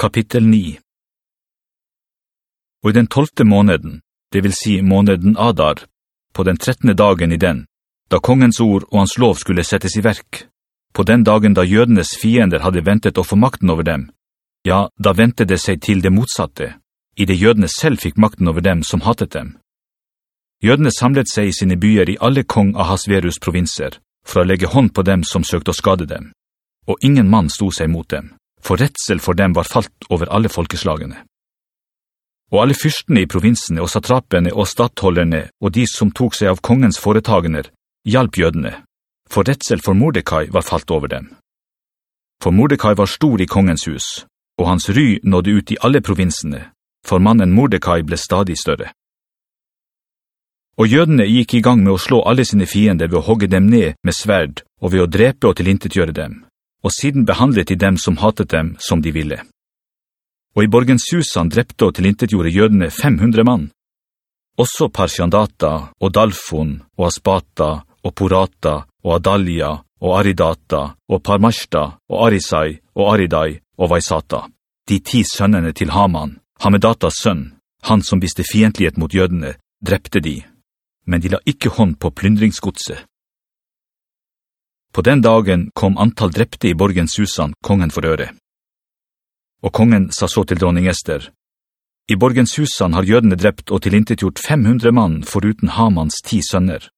Kapittel 9 Og i den tolvte måneden, det vil si måneden Adar, på den trettende dagen i den, da kongens ord og hans lov skulle settes i verk, på den dagen da jødenes fiender hadde ventet å få makten over dem, ja, da ventet det seg til det motsatte, i det jødene selv fikk makten over dem som hattet dem. Jødene samlet seg i sine byer i alle kong Ahasverus provinser, for å legge hånd på dem som søkte å skade dem, og ingen mann sto seg mot dem, for retsel for dem var falt over alle folkeslagene. Og alle fyrstene i provinsene og satrapene og stattholderne og de som tok seg av kongens foretagener, hjalp jødene, for redsel for Mordecai var falt over dem. For Mordecai var stor i kongens hus, og hans ry nådde ut i alle provinsene, for mannen Mordecai ble stadig større. Og jødene gikk i gang med å slå alle sine fiender ved å hogge dem ned med sverd og ved å drepe og tilintetgjøre dem, og siden behandlet de dem som hatet dem som de ville. Og i borgen Susan drepte og tilintetgjorde jødene 500 mann. Også Parsjandata og Dalfon og Aspata og Porata og Adalia og Aridata og Parmashta og Arisai og Aridai og Vaisata, de ti sønnene til Haman, Hamedatas sønn, han som viste fientlighet mot jødene, drepte de men de la ikke hånd på plyndringsgodset. På den dagen kom antall drepte i borgen Susan kongen for øre. Og kongen sa så til dronning Ester, «I borgen Susan har jødene drept og tilintetgjort 500 mann foruten Hamans ti sønner.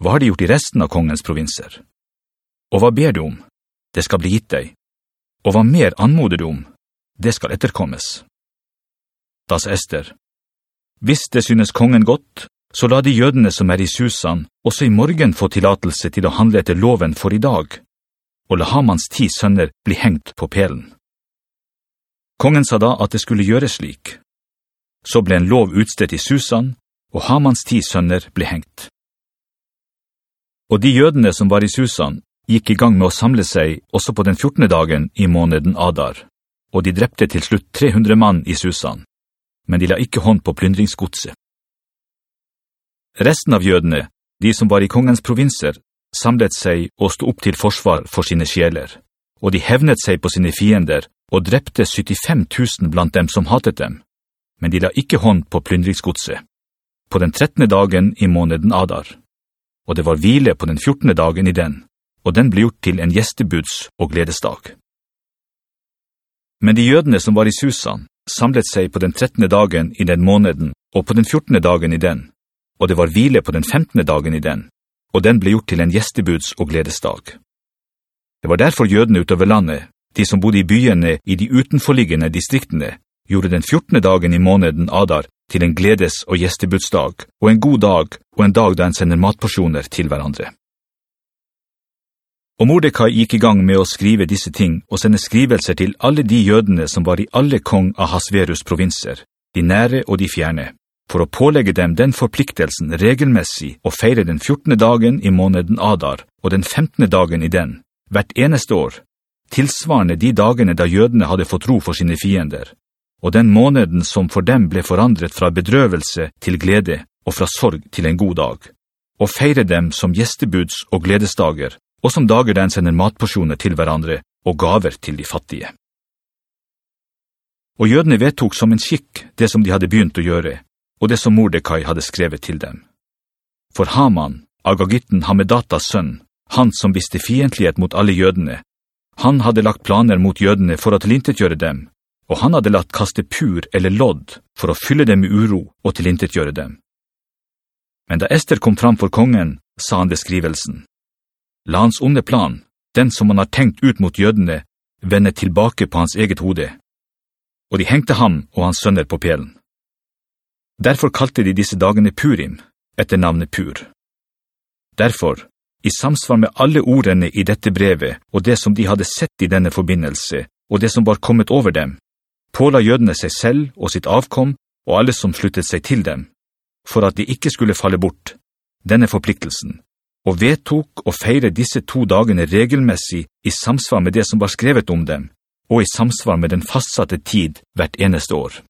Hva har de gjort i resten av kongens provinser? Og hva ber du om? Det skal bli gitt deg. Og hva mer anmoder du om? Det skal etterkommes. Da sa Ester, «Hvis det synes kongen godt, så la de jødene som er i Susan også i morgen få tillatelse til å handle etter loven for i dag, og la Hamans ti sønner bli hengt på pelen. Kongen sa da at det skulle gjøres slik. Så ble en lov utstedt i Susan, og Hamans ti sønner ble hengt. Og de jødene som var i Susan gikk i gang med å samle seg også på den 14. dagen i måneden Adar, og de drepte til slutt 300 mann i Susan, men de la ikke hånd på plyndringsgodset. Resten av jødene, de som var i kongens provinser, samlet seg og stod opp til forsvar for sine sjeler, og de hevnet seg på sine fiender og drepte 75 000 blant dem som hatet dem, men de la ikke hånd på plyndringsgodset, på den 13. dagen i måneden Adar, og det var hvile på den 14. dagen i den, og den ble gjort til en gjestebuds- og gledesdag. Men de jødene som var i Susan, samlet seg på den 13. dagen i den måneden og på den 14. dagen i den, og det var hvile på den 15. dagen i den, og den ble gjort til en gjestebuds- og gledesdag. Det var derfor jødene utover landet, de som bodde i byene i de utenforliggende distriktene, gjorde den 14. dagen i måneden Adar til en gledes- og gjestebudsdag, og en god dag, og en dag da en sender matporsjoner til hverandre. Og Mordecai gikk i gang med å skrive disse ting og sende skrivelser til alle de jødene som var i alle kong Ahasverus provinser, de nære og de fjerne, for å pålegge dem den forpliktelsen regelmessig å feire den 14. dagen i måneden Adar og den 15. dagen i den, hvert eneste år, tilsvarende de dagene da jødene hadde fått ro for sine fiender, og den måneden som for dem ble forandret fra bedrøvelse til glede og fra sorg til en god dag, og feire dem som gjestebuds- og gledesdager, og som dager den sender matporsjoner til hverandre og gaver til de fattige. Og jødene vedtok som en skikk det som de hadde begynt å gjøre, og det som Mordecai hadde skrevet til dem. For Haman, Agagitten Hamedatas sønn, han som visste fientlighet mot alle jødene, han hadde lagt planer mot jødene for å tilintetgjøre dem, og han hadde latt kaste pur eller lodd for å fylle dem med uro og tilintetgjøre dem. Men da Esther kom fram for kongen, sa han beskrivelsen. La hans onde plan, den som han har tenkt ut mot jødene, vende tilbake på hans eget hode. Og de hengte ham og hans sønner på pelen. Derfor kalte de disse dagene Purim, etter navnet Pur. Derfor, i samsvar med alle ordene i dette brevet og det som de hadde sett i denne forbindelse, og det som var kommet over dem, påla jødene seg selv og sitt avkom og alle som sluttet seg til dem, for at de ikke skulle falle bort, denne forpliktelsen, og vedtok å feire disse to dagene regelmessig i samsvar med det som var skrevet om dem, og i samsvar med den fastsatte tid hvert eneste år.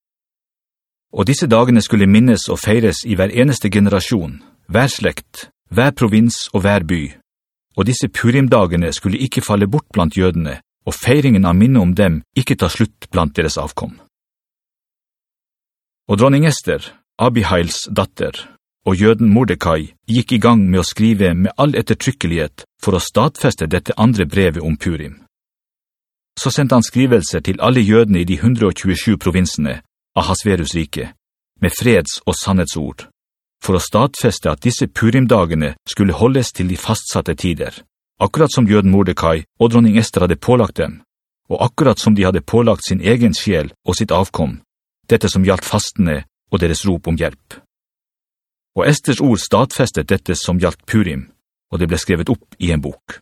Og disse dagene skulle minnes og feires i hver eneste generasjon, hver slekt, hver provins og hver by. Og disse Purim-dagene skulle ikke falle bort blant jødene, og feiringen av minne om dem ikke ta slutt blant deres avkom. Og dronning Esther, Abihails datter, og jøden Mordecai gikk i gang med å skrive med all ettertrykkelighet for å stadfeste dette andre brevet om Purim. Så sendte han skrivelser til alle jødene i de 127 provinsene av Hasverus rike, med freds- og sannhetsord, for å stadfeste at disse Purim-dagene skulle holdes til de fastsatte tider, akkurat som jøden Mordecai og dronning Esther hadde pålagt dem, og akkurat som de hadde pålagt sin egen sjel og sitt avkom, dette som gjaldt fastene og deres rop om hjelp. Og Esters ord stadfestet dette som gjaldt Purim, og det ble skrevet opp i en bok.